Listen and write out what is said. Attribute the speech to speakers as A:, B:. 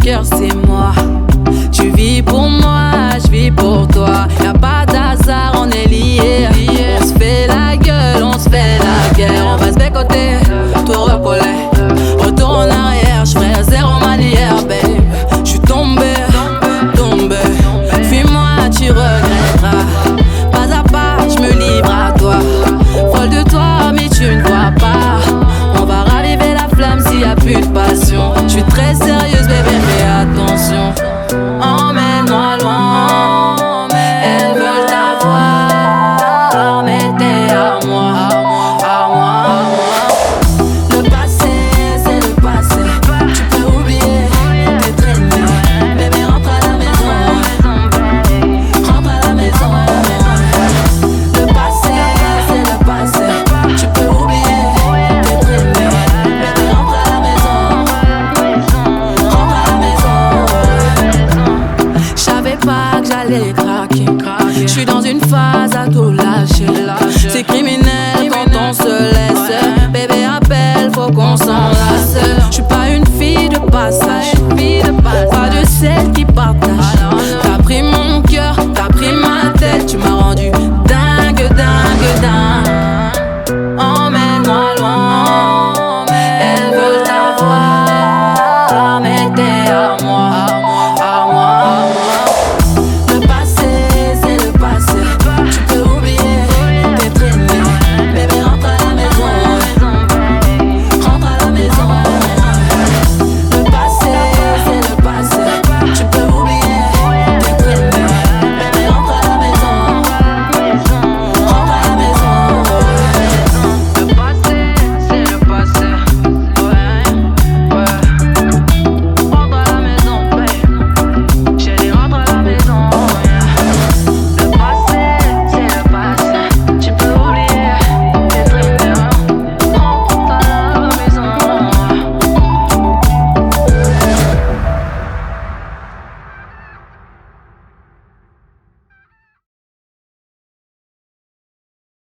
A: cœur, c'est moi. Tu vis pour moi, je vis pour toi. Y'a pas d'hasard, on est liés. On se fait la gueule, on se fait la guerre. On va se bécoter, tout recoller. Retour en arrière, je ferai zéro mal babe. Je suis tombé, tombé. Fuis-moi, tu regretteras. Pas à pas, je me livre à toi. Folle de toi, mais tu ne vois pas. On va raviver la flamme s'il y a plus de passion. Pas que j'allais craquer. J'suis dans une phase à tout lâcher. C'est criminel quand on se laisse. Bébé, appelle, faut qu'on s'enlace.